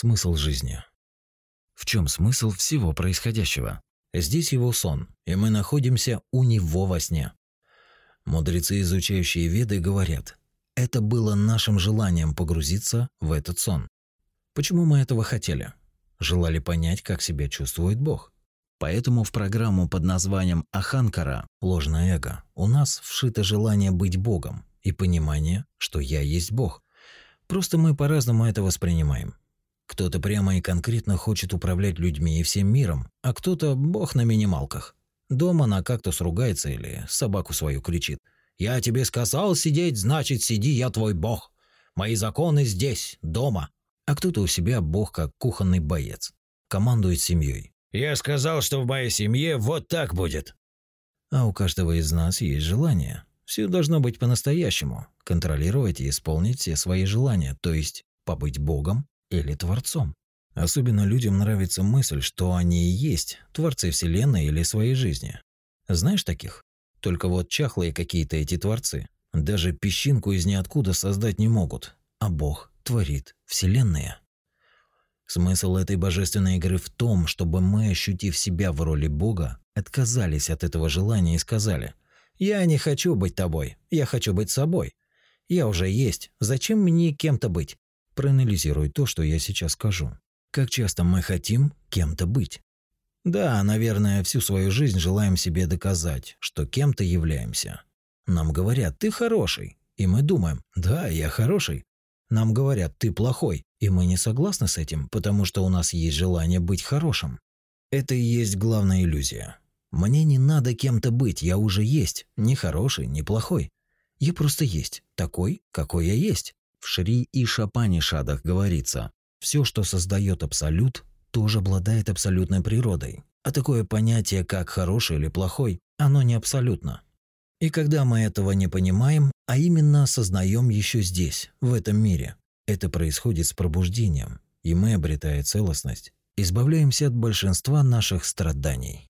Смысл жизни. В чем смысл всего происходящего? Здесь его сон, и мы находимся у него во сне. Мудрецы, изучающие Веды, говорят, это было нашим желанием погрузиться в этот сон. Почему мы этого хотели? Желали понять, как себя чувствует Бог. Поэтому в программу под названием Аханкара «Ложное эго» у нас вшито желание быть Богом и понимание, что я есть Бог. Просто мы по-разному это воспринимаем. Кто-то прямо и конкретно хочет управлять людьми и всем миром, а кто-то бог на минималках. Дома на кактус ругается или собаку свою кричит. «Я тебе сказал сидеть, значит, сиди, я твой бог. Мои законы здесь, дома». А кто-то у себя бог как кухонный боец. Командует семьей. «Я сказал, что в моей семье вот так будет». А у каждого из нас есть желание. Все должно быть по-настоящему. Контролировать и исполнить все свои желания, то есть побыть богом или творцом. Особенно людям нравится мысль, что они и есть творцы Вселенной или своей жизни. Знаешь таких? Только вот чахлые какие-то эти творцы. Даже песчинку из ниоткуда создать не могут. А Бог творит Вселенная. Смысл этой божественной игры в том, чтобы мы, ощутив себя в роли Бога, отказались от этого желания и сказали «Я не хочу быть тобой, я хочу быть собой. Я уже есть, зачем мне кем-то быть? Проанализируй то, что я сейчас скажу. Как часто мы хотим кем-то быть? Да, наверное, всю свою жизнь желаем себе доказать, что кем-то являемся. Нам говорят «ты хороший», и мы думаем «да, я хороший». Нам говорят «ты плохой», и мы не согласны с этим, потому что у нас есть желание быть хорошим. Это и есть главная иллюзия. Мне не надо кем-то быть, я уже есть, не хороший, не плохой. Я просто есть, такой, какой я есть. В Шри и Шапанишадах говорится, все, что создает абсолют, тоже обладает абсолютной природой. А такое понятие, как хороший или плохой, оно не абсолютно. И когда мы этого не понимаем, а именно осознаем еще здесь, в этом мире, это происходит с пробуждением, и мы, обретая целостность, избавляемся от большинства наших страданий.